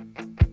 you